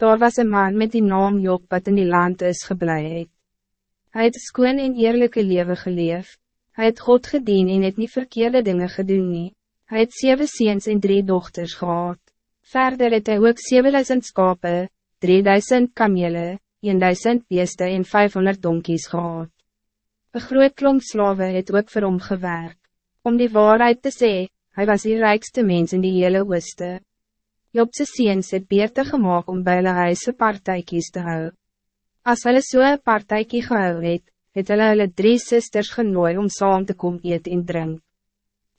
Daar was een man met die naam Job wat in die land is geblei het. Hy het skoon en eerlijke leven geleef. Hij het God gedien en het niet verkeerde dingen gedoen nie. Hy het zeven ziens en drie dochters gehad. Verder het hy ook 7000 skape, 3000 kamele, 1000 beeste en 500 donkies gehad. Een groot klomp slawe het ook vir hom gewerk. Om die waarheid te zeggen, hij was die rijkste mens in die hele ooste. Jobse seens het beter gemaakt om by hulle huise partijkies te hou. As hulle so een partijkie gehou het, het hulle hulle drie sisters genooi om saam te kom eet en drink.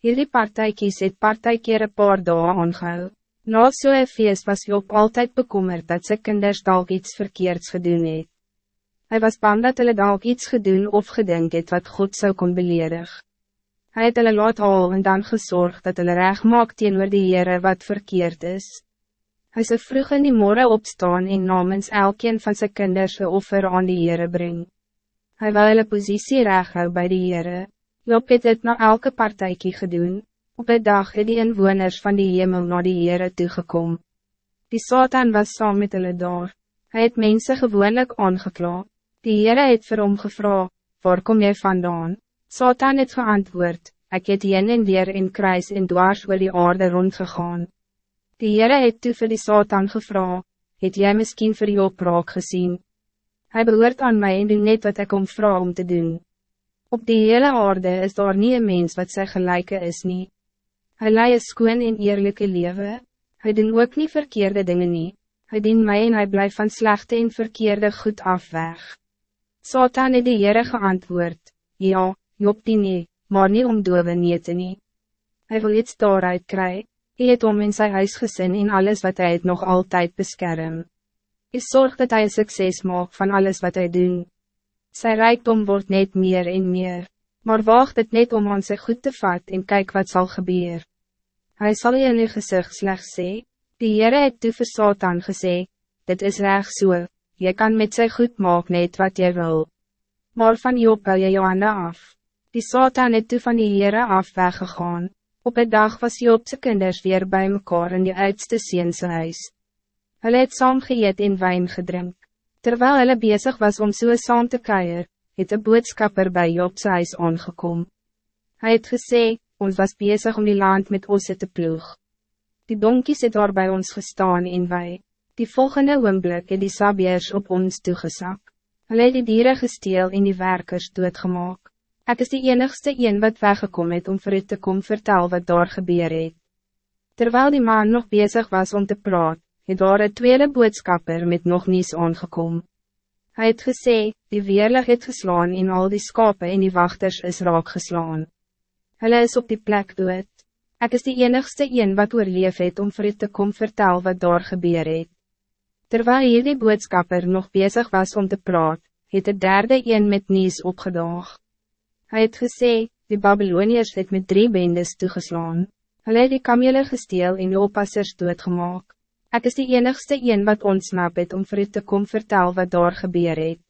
Hierdie partijkies het partijkeer een paar dagen aangehou. Na so'n feest was Job altijd bekommerd dat sy kinders dalk iets verkeerds gedoen het. Hij was bang dat hulle dalk iets gedoen of gedink het wat God zou kon beledig. Hij het hulle laat haal en dan gezorgd dat hulle recht maak teenoor die Heere wat verkeerd is. Hij zou vroeg in die morgen opstaan en namens elkeen van zijn kinders een offer aan die Heere bring. Hij wil hulle positie recht hou by die Heere. Job het het na elke partijkie gedoen. Op een dag het die inwoners van die hemel naar die Heere toegekom. Die Satan was saam met hulle daar. Hij het mensen gewoonlijk aangekla. Die Heere het vir hom gevra, waar kom jy vandaan? Satan het geantwoord, ik het heen en weer in kruis en dwars oor die aarde rondgegaan. Die Heere het toe vir die Satan gevra, het jy miskien vir jou praak gezien? Hij behoort aan mij en doen net wat ik om vrouw om te doen. Op die hele aarde is daar nie een mens wat sy gelijke is nie. Hy leie skoon en eerlijke leven, hij doen ook niet verkeerde dingen nie, hy dien mij en hij blijft van slechte en verkeerde goed af weg. Satan het die Heere geantwoord, ja, Job die nie, maar nie om dove te nie. Hy wil iets daaruit kry, hy het om in sy huisgesin en alles wat hij het nog altijd beskerm. Hy zorg dat hij succes maak van alles wat hij doen. Sy rijkdom wordt net meer en meer, maar wacht het net om aan sy goed te vat en kyk wat zal gebeuren. Hij zal in uw gezicht slechts sê, die Heere het toe vir Satan gesê, dit is reg so, jy kan met sy goed maak net wat jy wil. Maar van Job hou jy jou af. Die Satan het toe van die Heere af weggegaan. Op een dag was Joopse kinders weer bij mekaar in die oudste seense huis. Hulle het saam geëet en wijn gedrink. Terwijl hulle bezig was om so saam te keier, het een boodskapper bij Joopse huis aangekom. Hij het gesê, ons was bezig om die land met osse te ploeg. Die donkies het daar bij ons gestaan en wij. Die volgende oomblik het die sabiers op ons toegesak. Hulle het die dieren gesteel en die werkers doodgemaak. Ik is de enigste een wat weggekomen het om voor u te komen vertel wat daar gebeur het. Terwijl die man nog bezig was om te praten, het daar een tweede boodskapper met nog niets aangekom. Hij het gesê, die weerlig het geslaan en al die skape en die wachters is raak geslaan. Hulle is op die plek dood. Ik is de enigste een wat oorleef het om voor u te komen vertel wat daar gebeur het. Terwijl hier die boodskapper nog bezig was om te praten, het de derde een met niets opgedaagd. Hij het gesê, die Babyloniërs het met drie bendes toegeslaan. Hulle het die kamele gesteel en die oppassers doodgemaak. Ek is die enigste een wat ontsnap het om vir u te kom vertel wat daar gebeur het.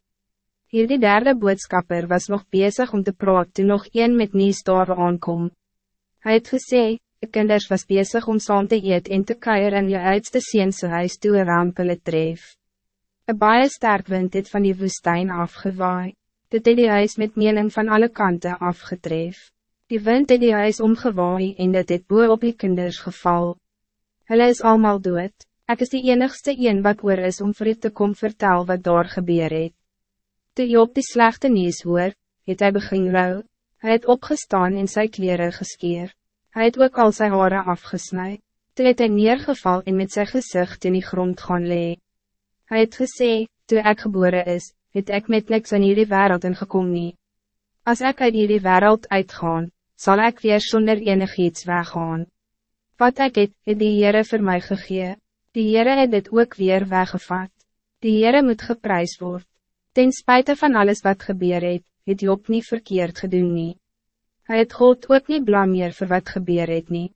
Hier die derde boodskapper was nog bezig om te praten toen nog een met nies daar aankom. Hij het gesê, de kinders was bezig om saam te eet en te kuier in je uitste seense huis toe een rampele tref. Een baie sterk wind het van die woestijn afgewaaid. Dit het die huis met mening van alle kanten afgetref. Die wind het die huis omgewaai en dit het boer op die kinders geval. Hulle is allemaal dood, ek is die enigste een wat oor is om vir te kom vertel wat daar gebeur het. Toe Job die slechte nieuws hoor, het hy begin rouw, hy het opgestaan en sy kleren geskeer, hy het ook al sy haren afgesnijd. Toe het hy neergeval en met sy gezicht in die grond gaan lee. Hy het gesê, toe ek geboren is, het ik met niks in hierdie wereld ingekom nie. As ek uit hierdie wereld uitgaan, zal ik weer zonder enig iets weggaan. Wat ik het, het die Heere vir my gegee, die Heere het dit ook weer weggevat. Die Heere moet geprijs worden. Ten spijt van alles wat gebeur het, het Job niet verkeerd gedoen nie. Hy het God ook niet blameer voor wat gebeur het nie.